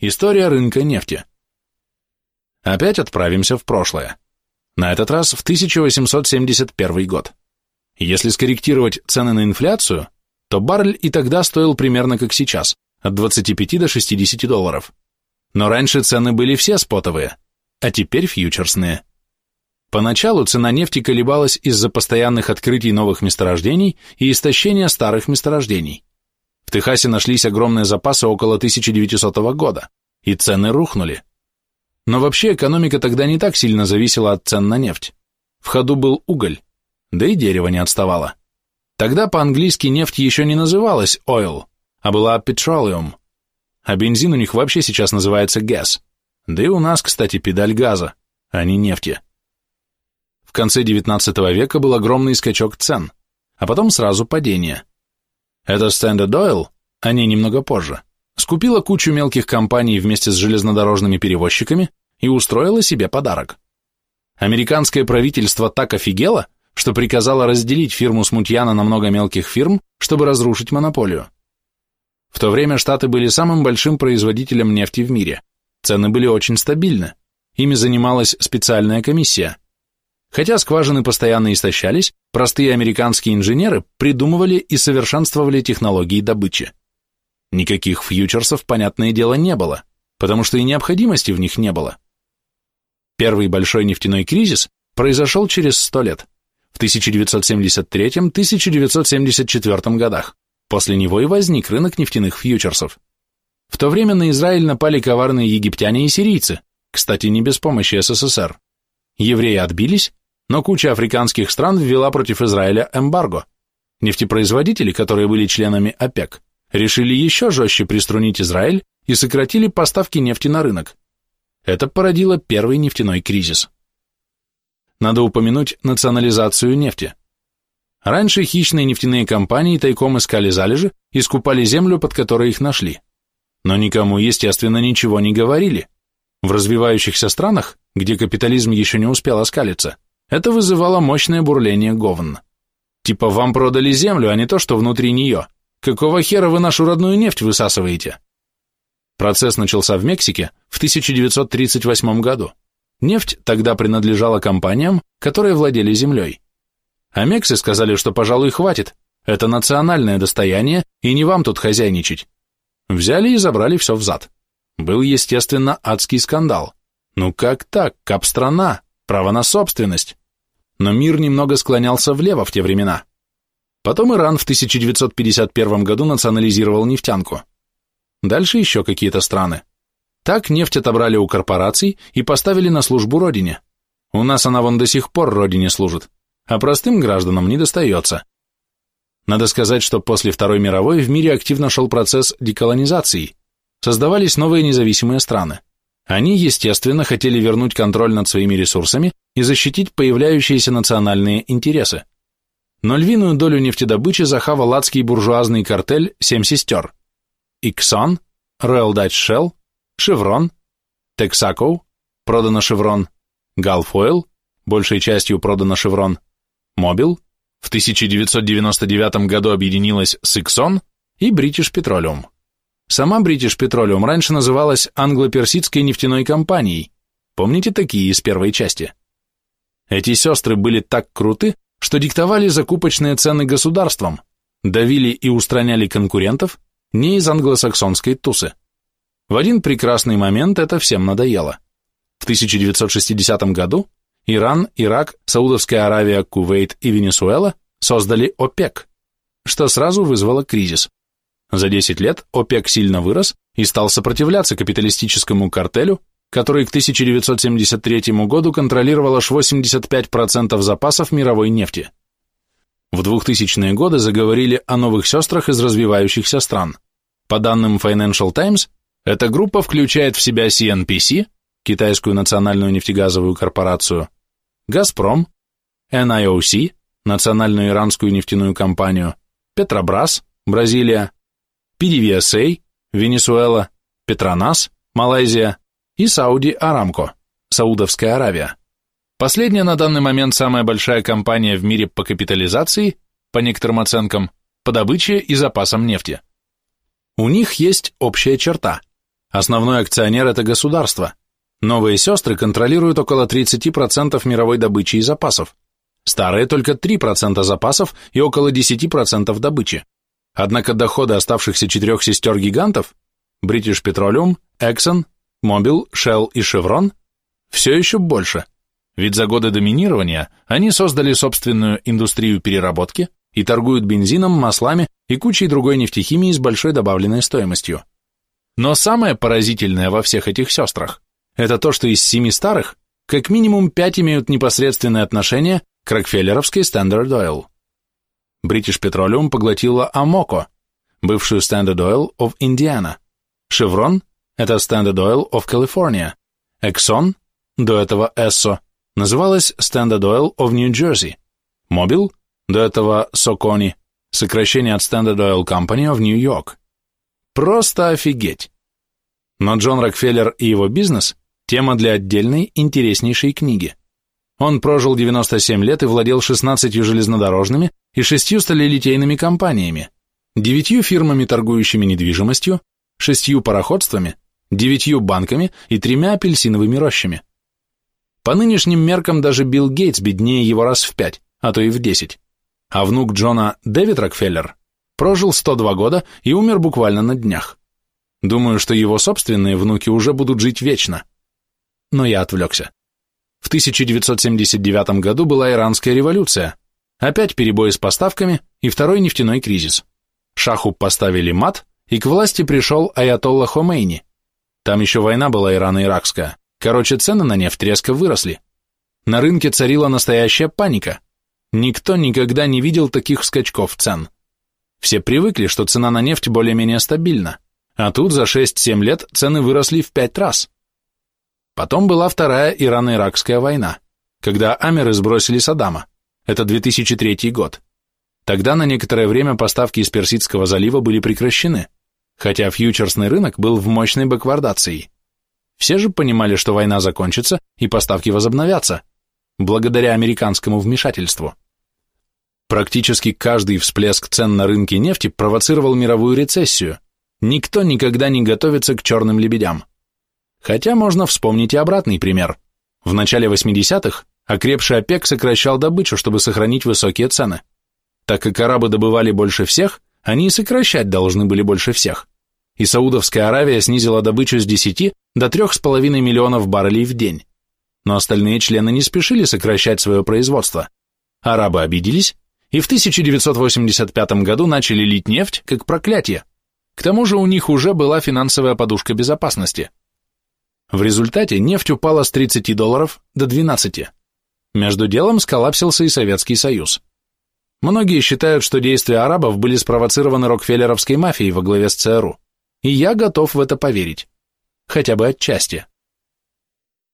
История рынка нефти. Опять отправимся в прошлое. На этот раз в 1871 год. Если скорректировать цены на инфляцию, то баррель и тогда стоил примерно как сейчас, от 25 до 60 долларов. Но раньше цены были все спотовые, а теперь фьючерсные. Поначалу цена нефти колебалась из-за постоянных открытий новых месторождений и истощения старых месторождений. В Техасе нашлись огромные запасы около 1900 года, и цены рухнули. Но вообще экономика тогда не так сильно зависела от цен на нефть. В ходу был уголь, да и дерево не отставало. Тогда по-английски нефть еще не называлась oil, а была petroleum. А бензин у них вообще сейчас называется gas. Да и у нас, кстати, педаль газа, а не нефти. В конце XIX века был огромный скачок цен, а потом сразу падение. Это Standard Oil, а не немного позже, скупила кучу мелких компаний вместе с железнодорожными перевозчиками и устроила себе подарок. Американское правительство так офигело, что приказало разделить фирму Смутьяна на много мелких фирм, чтобы разрушить монополию. В то время Штаты были самым большим производителем нефти в мире. Цены были очень стабильны. Ими занималась специальная комиссия. Хотя скважины постоянно истощались, простые американские инженеры придумывали и совершенствовали технологии добычи. Никаких фьючерсов, понятное дело, не было, потому что и необходимости в них не было. Первый большой нефтяной кризис произошел через 100 лет, в 1973-1974 годах. После него и возник рынок нефтяных фьючерсов. В то время на Израиль напали коварные египтяне и сирийцы, кстати, не без помощи СССР. Евреи отбились, но куча африканских стран ввела против Израиля эмбарго. Нефтепроизводители, которые были членами ОПЕК, решили еще жестче приструнить Израиль и сократили поставки нефти на рынок. Это породило первый нефтяной кризис. Надо упомянуть национализацию нефти. Раньше хищные нефтяные компании тайком искали залежи и скупали землю, под которой их нашли. Но никому, естественно, ничего не говорили. В развивающихся странах, где капитализм еще не успел оскалиться, это вызывало мощное бурление говн. Типа вам продали землю, а не то, что внутри нее. Какого хера вы нашу родную нефть высасываете? Процесс начался в Мексике в 1938 году. Нефть тогда принадлежала компаниям, которые владели землей. А Мексы сказали, что, пожалуй, хватит, это национальное достояние, и не вам тут хозяйничать. Взяли и забрали все взад. Был, естественно, адский скандал. Ну как так, кап-страна, право на собственность. Но мир немного склонялся влево в те времена. Потом Иран в 1951 году национализировал нефтянку. Дальше еще какие-то страны. Так нефть отобрали у корпораций и поставили на службу родине. У нас она вон до сих пор родине служит, а простым гражданам не достается. Надо сказать, что после Второй мировой в мире активно шел процесс деколонизации. Создавались новые независимые страны. Они, естественно, хотели вернуть контроль над своими ресурсами и защитить появляющиеся национальные интересы. Но львиную долю нефтедобычи захавал адский буржуазный картель «Семь сестер», Иксон, Royal Dutch Shell, Chevron, Texaco, продано Chevron, Gulf Oil, большей частью продано Chevron, Mobil, в 1999 году объединилась с Exxon и British Petroleum. Сама British Petroleum раньше называлась англо-персидской нефтяной компанией. Помните такие из первой части? Эти сестры были так круты, что диктовали закупочные цены государствам, давили и устраняли конкурентов, не из англосаксонской тусы. В один прекрасный момент это всем надоело. В 1960 году Иран, Ирак, Саудовская Аравия, Кувейт и Венесуэла создали ОПЕК, что сразу вызвало кризис. За 10 лет ОПЕК сильно вырос и стал сопротивляться капиталистическому картелю, который к 1973 году контролировал аж 85% запасов мировой нефти. В 2000-е годы заговорили о новых сестрах из развивающихся стран. По данным Financial Times, эта группа включает в себя CNPC, китайскую национальную нефтегазовую корпорацию, Газпром, NIOC, национальную иранскую нефтяную компанию, Петробрас, Бразилия, PDVSA, Венесуэла, Петронас, Малайзия и Сауди Арамко, Саудовская Аравия. Последняя на данный момент самая большая компания в мире по капитализации, по некоторым оценкам, по добыче и запасам нефти. У них есть общая черта. Основной акционер – это государство. Новые сестры контролируют около 30% мировой добычи и запасов. Старые только 3% запасов и около 10% добычи. Однако доходы оставшихся четырех сестер-гигантов – British Petroleum, Exxon, Mobil, Shell и Chevron – все еще больше. Ведь за годы доминирования они создали собственную индустрию переработки и торгуют бензином, маслами и кучей другой нефтехимии с большой добавленной стоимостью. Но самое поразительное во всех этих сестрах – это то, что из семи старых как минимум пять имеют непосредственное отношение к Рокфеллеровской Standard Oil. British Petroleum поглотила Amoco, бывшую Standard Oil of Indiana. Chevron – это Standard Oil of California. Exxon, до этого Esso, называлась Standard Oil of New Jersey. Mobil, до этого Soconi, сокращение от Standard Oil Company of New York. Просто офигеть. Но Джон Рокфеллер и его бизнес – тема для отдельной, интереснейшей книги. Он прожил 97 лет и владел 16 железнодорожными и 6 сталелитейными компаниями, 9 фирмами, торгующими недвижимостью, 6 пароходствами, 9 банками и тремя апельсиновыми рощами. По нынешним меркам даже Билл Гейтс беднее его раз в 5, а то и в 10. А внук Джона Дэвид Рокфеллер прожил 102 года и умер буквально на днях. Думаю, что его собственные внуки уже будут жить вечно. Но я отвлекся. В 1979 году была Иранская революция, опять перебои с поставками и второй нефтяной кризис. Шаху поставили мат, и к власти пришел Аятолла Хомейни. Там еще война была ирано-иракская. Короче, цены на нефть резко выросли. На рынке царила настоящая паника. Никто никогда не видел таких скачков цен. Все привыкли, что цена на нефть более-менее стабильна, а тут за 6-7 лет цены выросли в 5 раз. Потом была вторая Ирано-Иракская война, когда Амеры сбросили Саддама. Это 2003 год. Тогда на некоторое время поставки из Персидского залива были прекращены, хотя фьючерсный рынок был в мощной бэквардации. Все же понимали, что война закончится и поставки возобновятся, благодаря американскому вмешательству. Практически каждый всплеск цен на рынке нефти провоцировал мировую рецессию. Никто никогда не готовится к черным лебедям. Хотя можно вспомнить и обратный пример. В начале 80-х окрепший ОПЕК сокращал добычу, чтобы сохранить высокие цены. Так как арабы добывали больше всех, они и сокращать должны были больше всех. И Саудовская Аравия снизила добычу с 10 до 3,5 миллионов баррелей в день. Но остальные члены не спешили сокращать свое производство. Арабы обиделись и в 1985 году начали лить нефть как проклятие. К тому же у них уже была финансовая подушка безопасности. В результате нефть упала с 30 долларов до 12. Между делом сколлапсился и Советский Союз. Многие считают, что действия арабов были спровоцированы Рокфеллеровской мафией во главе с ЦРУ, и я готов в это поверить. Хотя бы отчасти.